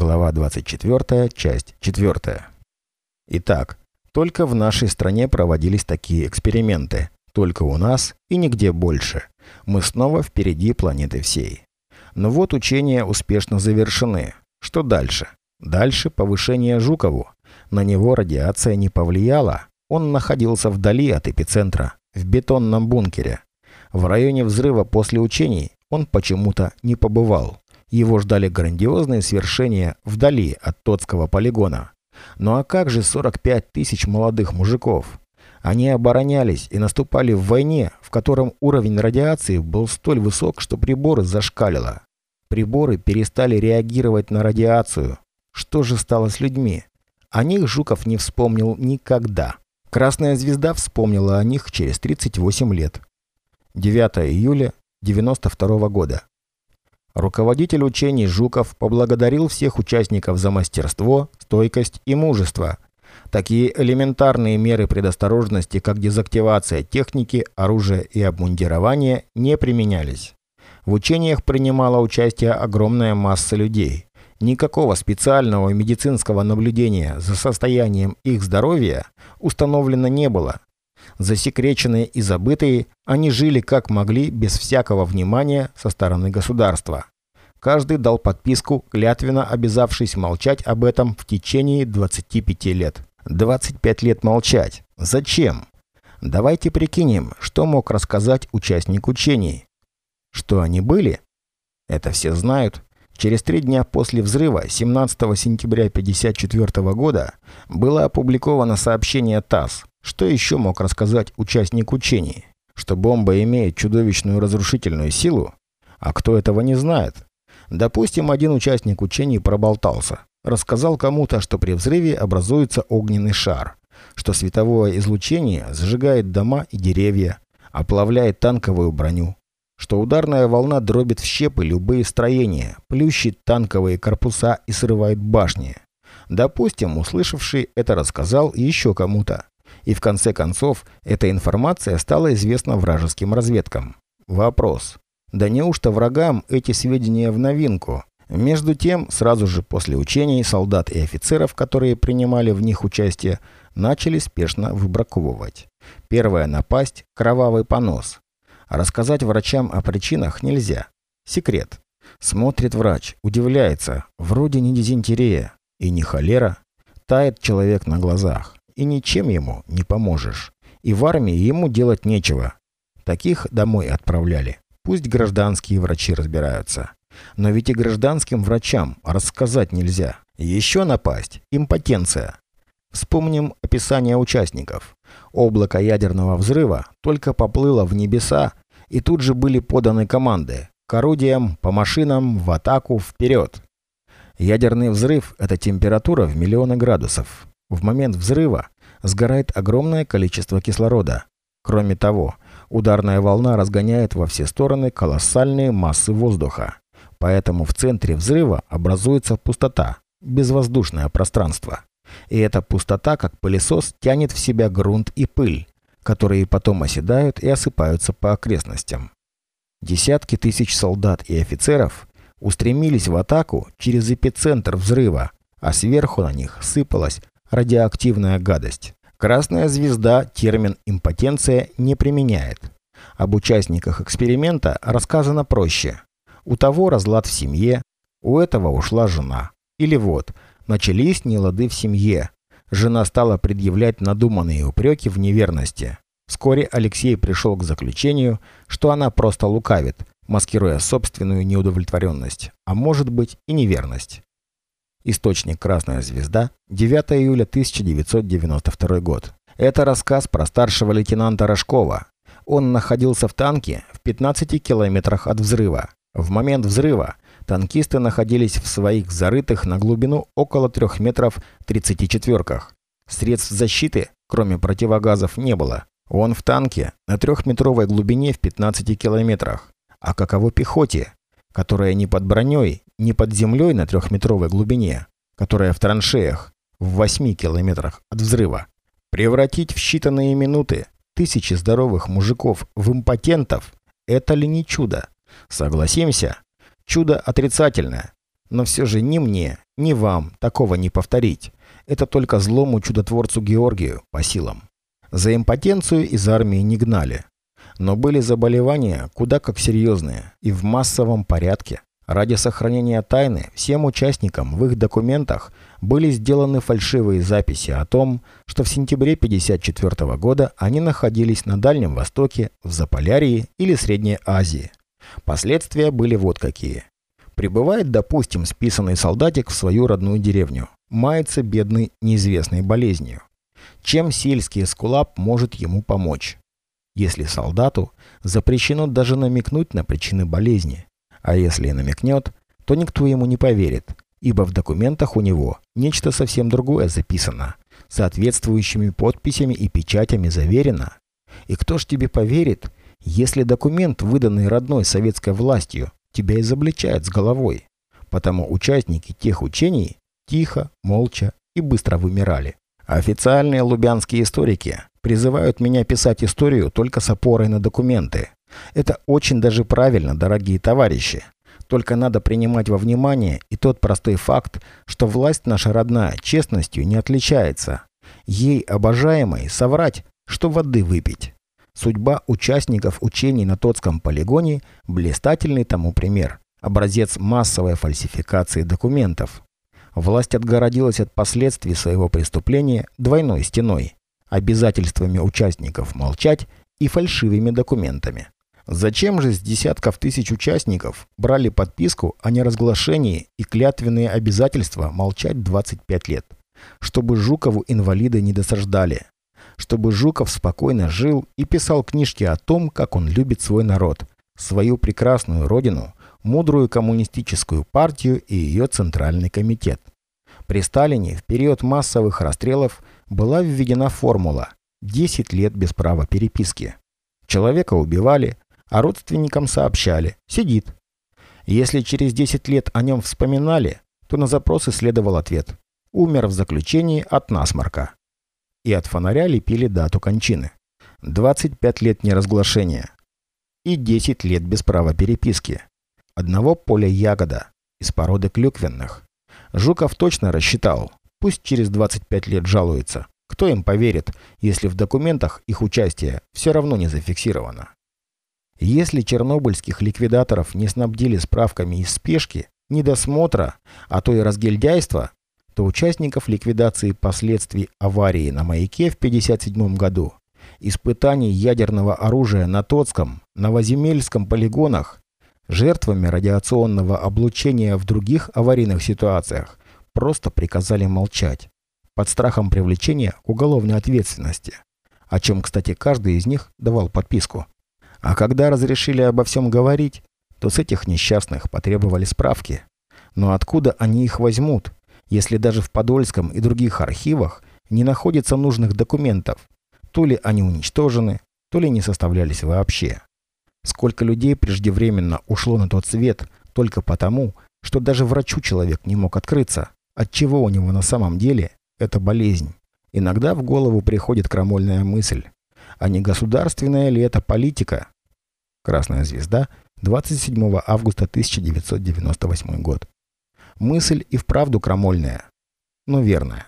Глава 24, часть 4. Итак, только в нашей стране проводились такие эксперименты. Только у нас и нигде больше. Мы снова впереди планеты всей. Но вот учения успешно завершены. Что дальше? Дальше повышение Жукову. На него радиация не повлияла. Он находился вдали от эпицентра, в бетонном бункере. В районе взрыва после учений он почему-то не побывал. Его ждали грандиозные свершения вдали от Тотского полигона. Ну а как же 45 тысяч молодых мужиков? Они оборонялись и наступали в войне, в котором уровень радиации был столь высок, что приборы зашкалило. Приборы перестали реагировать на радиацию. Что же стало с людьми? О них Жуков не вспомнил никогда. Красная звезда вспомнила о них через 38 лет. 9 июля 92 года. Руководитель учений Жуков поблагодарил всех участников за мастерство, стойкость и мужество. Такие элементарные меры предосторожности, как дезактивация техники, оружия и обмундирования, не применялись. В учениях принимала участие огромная масса людей. Никакого специального медицинского наблюдения за состоянием их здоровья установлено не было. Засекреченные и забытые, они жили как могли, без всякого внимания со стороны государства. Каждый дал подписку, клятвенно обязавшись молчать об этом в течение 25 лет. 25 лет молчать. Зачем? Давайте прикинем, что мог рассказать участник учений. Что они были? Это все знают. Через три дня после взрыва, 17 сентября 1954 года, было опубликовано сообщение ТАСС. Что еще мог рассказать участник учений? Что бомба имеет чудовищную разрушительную силу? А кто этого не знает? Допустим, один участник учений проболтался. Рассказал кому-то, что при взрыве образуется огненный шар, что световое излучение сжигает дома и деревья, оплавляет танковую броню, что ударная волна дробит в щепы любые строения, плющит танковые корпуса и срывает башни. Допустим, услышавший это рассказал еще кому-то. И в конце концов, эта информация стала известна вражеским разведкам. Вопрос. Да неужто врагам эти сведения в новинку? Между тем, сразу же после учений солдат и офицеров, которые принимали в них участие, начали спешно выбраковывать. Первая напасть – кровавый понос. Рассказать врачам о причинах нельзя. Секрет. Смотрит врач, удивляется, вроде не дизентерия и не холера. Тает человек на глазах и ничем ему не поможешь. И в армии ему делать нечего. Таких домой отправляли. Пусть гражданские врачи разбираются. Но ведь и гражданским врачам рассказать нельзя. Еще напасть – импотенция. Вспомним описание участников. Облако ядерного взрыва только поплыло в небеса, и тут же были поданы команды к орудиям, по машинам, в атаку, вперед. Ядерный взрыв – это температура в миллионы градусов. В момент взрыва сгорает огромное количество кислорода. Кроме того, ударная волна разгоняет во все стороны колоссальные массы воздуха. Поэтому в центре взрыва образуется пустота, безвоздушное пространство. И эта пустота, как пылесос, тянет в себя грунт и пыль, которые потом оседают и осыпаются по окрестностям. Десятки тысяч солдат и офицеров устремились в атаку через эпицентр взрыва, а сверху на них сыпалась радиоактивная гадость. Красная звезда термин «импотенция» не применяет. Об участниках эксперимента рассказано проще. У того разлад в семье, у этого ушла жена. Или вот, начались нелады в семье. Жена стала предъявлять надуманные упреки в неверности. Вскоре Алексей пришел к заключению, что она просто лукавит, маскируя собственную неудовлетворенность, а может быть и неверность. Источник «Красная звезда», 9 июля 1992 год. Это рассказ про старшего лейтенанта Рожкова. Он находился в танке в 15 километрах от взрыва. В момент взрыва танкисты находились в своих зарытых на глубину около 3 метров 34-ках. Средств защиты, кроме противогазов, не было. Он в танке на трехметровой глубине в 15 километрах. А каково пехоте, которая не под броней, не под землей на трехметровой глубине, которая в траншеях в 8 километрах от взрыва, превратить в считанные минуты тысячи здоровых мужиков в импотентов – это ли не чудо? Согласимся, чудо отрицательное, но все же ни мне, Ни вам такого не повторить. Это только злому чудотворцу Георгию по силам. За импотенцию из армии не гнали. Но были заболевания куда как серьезные и в массовом порядке. Ради сохранения тайны всем участникам в их документах были сделаны фальшивые записи о том, что в сентябре 1954 года они находились на Дальнем Востоке, в Заполярье или Средней Азии. Последствия были вот какие. Прибывает, допустим, списанный солдатик в свою родную деревню. Мается бедный неизвестной болезнью. Чем сельский эскулап может ему помочь? Если солдату запрещено даже намекнуть на причины болезни, а если и намекнет, то никто ему не поверит, ибо в документах у него нечто совсем другое записано, соответствующими подписями и печатями заверено. И кто ж тебе поверит, если документ, выданный родной советской властью, тебя изобличает с головой? Потому участники тех учений тихо, молча и быстро вымирали. Официальные лубянские историки призывают меня писать историю только с опорой на документы, это очень даже правильно, дорогие товарищи. Только надо принимать во внимание и тот простой факт, что власть наша родная честностью не отличается. Ей, обожаемой, соврать, что воды выпить. Судьба участников учений на Тотском полигоне – блистательный тому пример. Образец массовой фальсификации документов. Власть отгородилась от последствий своего преступления двойной стеной – обязательствами участников молчать и фальшивыми документами. Зачем же с десятков тысяч участников брали подписку о неразглашении и клятвенные обязательства молчать 25 лет? Чтобы Жукову инвалиды не досаждали. Чтобы Жуков спокойно жил и писал книжки о том, как он любит свой народ, свою прекрасную родину, мудрую коммунистическую партию и ее Центральный комитет. При Сталине в период массовых расстрелов была введена формула «10 лет без права переписки». Человека убивали, а родственникам сообщали «сидит». Если через 10 лет о нем вспоминали, то на запросы следовал ответ «умер в заключении от насморка». И от фонаря лепили дату кончины. 25 лет неразглашения. И 10 лет без права переписки. Одного поля ягода из породы клюквенных. Жуков точно рассчитал. Пусть через 25 лет жалуется. Кто им поверит, если в документах их участие все равно не зафиксировано? Если чернобыльских ликвидаторов не снабдили справками из спешки, недосмотра, а то и разгильдяйства, то участников ликвидации последствий аварии на маяке в 1957 году, испытаний ядерного оружия на Тотском, Новоземельском полигонах, жертвами радиационного облучения в других аварийных ситуациях просто приказали молчать, под страхом привлечения к уголовной ответственности, о чем, кстати, каждый из них давал подписку. А когда разрешили обо всем говорить, то с этих несчастных потребовали справки. Но откуда они их возьмут, если даже в Подольском и других архивах не находится нужных документов? То ли они уничтожены, то ли не составлялись вообще. Сколько людей преждевременно ушло на тот свет только потому, что даже врачу человек не мог открыться, от чего у него на самом деле эта болезнь. Иногда в голову приходит крамольная мысль а не государственная ли это политика? Красная звезда, 27 августа 1998 год. Мысль и вправду крамольная, но верная.